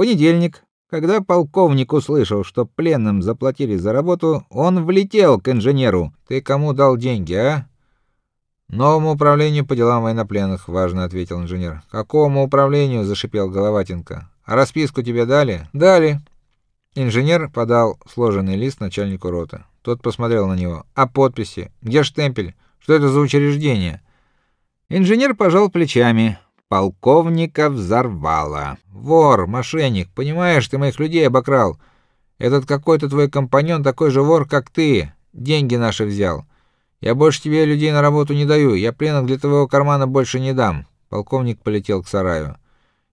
понедельник, когда полковник услышал, что пленным заплатили за работу, он влетел к инженеру. Ты кому дал деньги, а? Новому управлению по делам военнопленных, важно ответил инженер. Какому управлению, зашипел Головатенко. А расписку тебе дали? Дали. Инженер подал сложенный лист начальнику роты. Тот посмотрел на него. А подписи? Где штемпель? Что это за учреждение? Инженер пожал плечами. Полковника взорвало. Вор, мошенник, понимаешь, ты моих людей обокрал. Этот какой-то твой компаньон такой же вор, как ты. Деньги наши взял. Я больше тебе людей на работу не даю. Я пленных для твоего кармана больше не дам. Полковник полетел к сараю.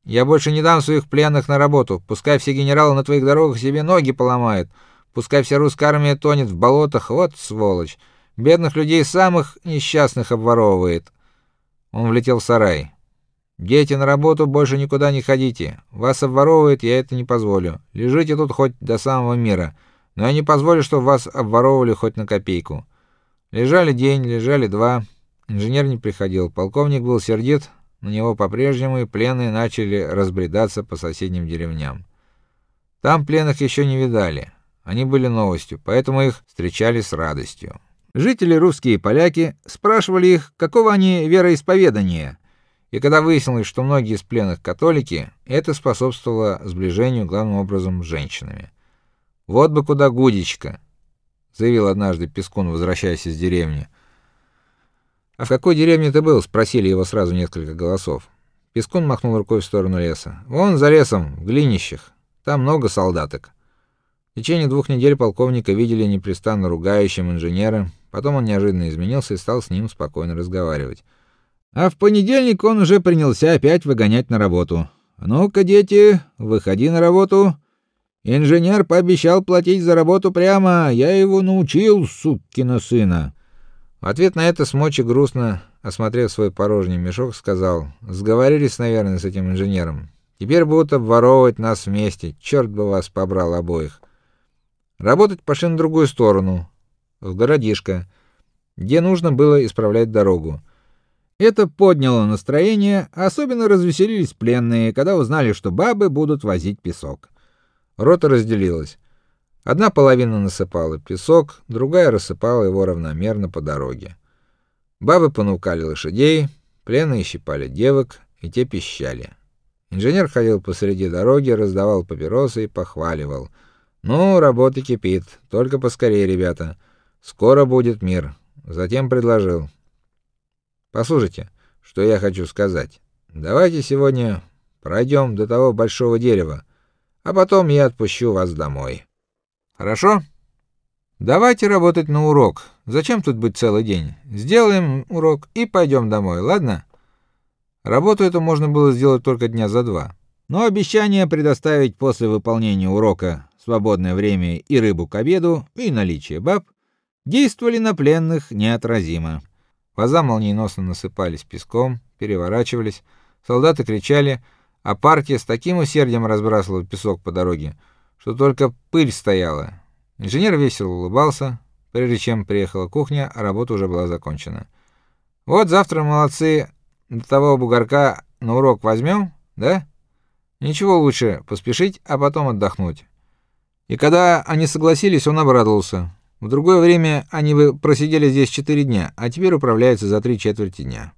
Я больше не дам своих пленных на работу. Пускай все генералы на твоих дорогах себе ноги поломают. Пускай вся русская армия тонет в болотах. Вот сволочь. Бедных людей самых несчастных обворовывает. Он влетел в сарай. Дети на работу больше никуда не ходите. Вас обворовывают, я это не позволю. Лежите тут хоть до самого мира, но я не позволю, чтобы вас обворовывали хоть на копейку. Лежали день, лежали два. Инженер не приходил. Полковник был сердит, на него по-прежнему и пленные начали разбредаться по соседним деревням. Там пленных еще не видали. Они были новостью, поэтому их встречали с радостью. Жители русские и поляки спрашивали их, какого они вероисповедания. И когда выяснилось, что многие из пленных католики, это способствовало сближению главным образом с женщинами. Вот бы куда Гудечка, заявил однажды Пескун, возвращаясь из деревни. А в какой деревне ты был? спросили его сразу несколько голосов. Пескун махнул рукой в сторону леса. Вон за лесом, в глинищах. Там много солдаток. В течение двух недель полковника видели непрестанно ругающим инженера. Потом он неожиданно изменился и стал с ним спокойно разговаривать. А в понедельник он уже принялся опять выгонять на работу. "Ну-ка, дети, выходи на работу". Инженер пообещал платить за работу прямо, я его научил, суккина сына. В ответ на это Смочи грустно, осмотрев свой порожний мешок, сказал: "Сговорились, наверное, с этим инженером. Теперь будут обворовывать нас вместе. Черт бы вас побрал обоих". Работать пошли на другую сторону, в городишко, где нужно было исправлять дорогу. Это подняло настроение, особенно развеселились пленные, когда узнали, что бабы будут возить песок. Рота разделилась. Одна половина насыпала песок, другая рассыпала его равномерно по дороге. Бабы понукали лошадей, пленные щипали девок, и те пищали. Инженер ходил посреди дороги, раздавал папиросы и похваливал: "Ну, работа кипит, только поскорее, ребята. Скоро будет мир". Затем предложил: "Послушайте, что я хочу сказать. Давайте сегодня пройдем до того большого дерева, а потом я отпущу вас домой". Хорошо? Давайте работать на урок. Зачем тут быть целый день? Сделаем урок и пойдем домой, ладно? Работу эту можно было сделать только дня за два. Но обещание предоставить после выполнения урока свободное время и рыбу к обеду, и наличие баб действовали на пленных неотразимо. Ваза молниеносно насыпались песком, переворачивались, солдаты кричали, а партия с таким усердием разбрасывала песок по дороге, что только пыль стояла. Инженер весело улыбался, прежде чем приехала кухня, а работа уже была закончена. Вот завтра молодцы, до того бугорка на урок возьмем, да? Ничего лучше поспешить, а потом отдохнуть. И когда они согласились, он обрадовался. В другое время они бы просидели здесь четыре дня, а теперь управляются за три четверти дня.